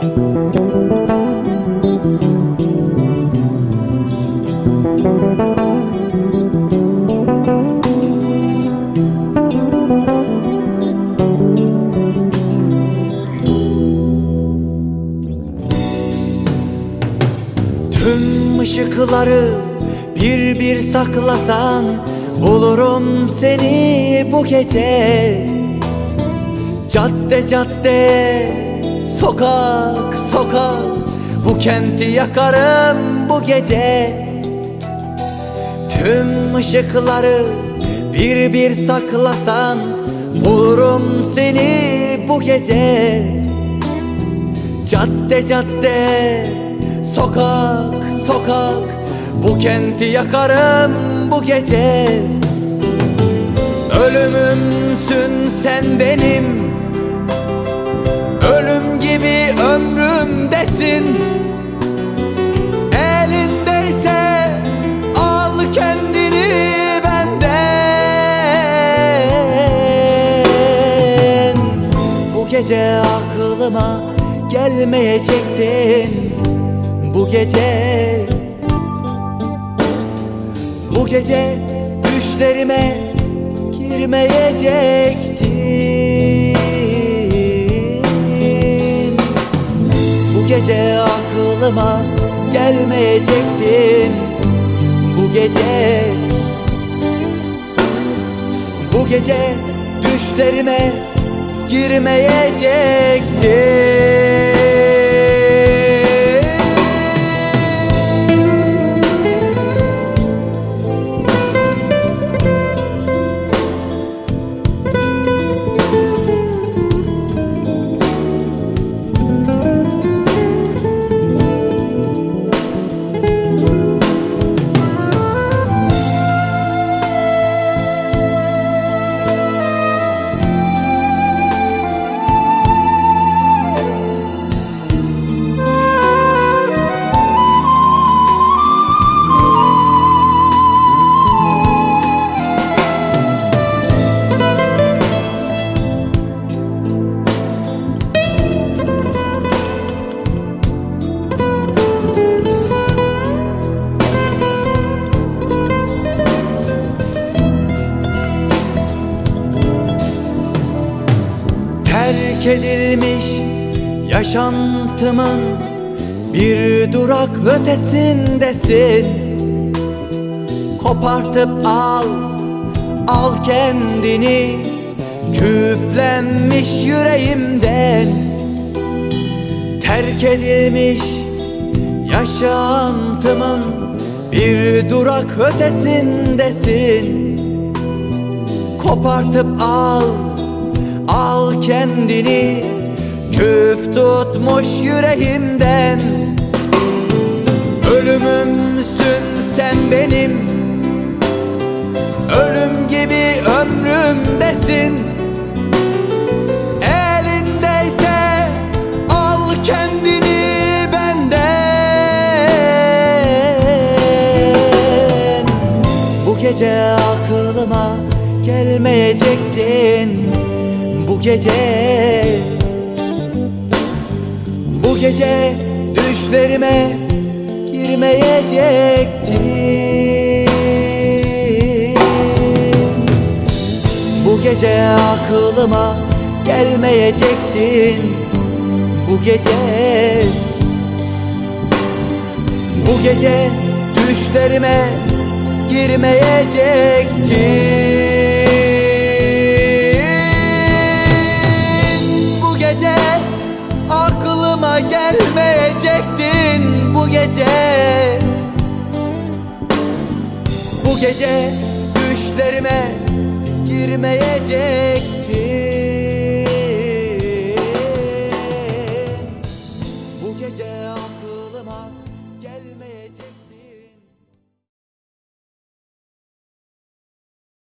Tüm ışıkları bir bir saklasan Bulurum seni bu gece. Cadde cadde Sokak sokak Bu kenti yakarım bu gece. Tüm ışıkları bir bir saklasan Bulurum seni bu gece. Cadde cadde Sokak sokak Bu kenti yakarım bu gece. Ölümümsün sen benim gibi ömrümdesin. Elindeyse al kendini benden. Bu gece aklıma gelmeyecektin Bu gece Bu gece düşlerime girmeyecektin gece aklıma gelmeyecektin. Bu gece Bu gece düşlerime girmeyecektin Terk edilmiş yaşantımın bir durak ötesindesin. Kopartıp al, al kendini Küflenmiş yüreğimden. Terk edilmiş yaşantımın bir durak ötesindesin. Kopartıp al Al kendini küf tutmuş yüreğimden. Ölümümsün sen benim Ölüm gibi ömrümdesin. Elindeyse al kendini benden. Bu gece aklıma gelmeyecektin bu gece. Bu gece düşlerime girmeyecektin. Bu gece aklıma gelmeyecektin. Bu gece. Bu gece düşlerime girmeyecektin gece. Bu gece düşlerime girmeyecektin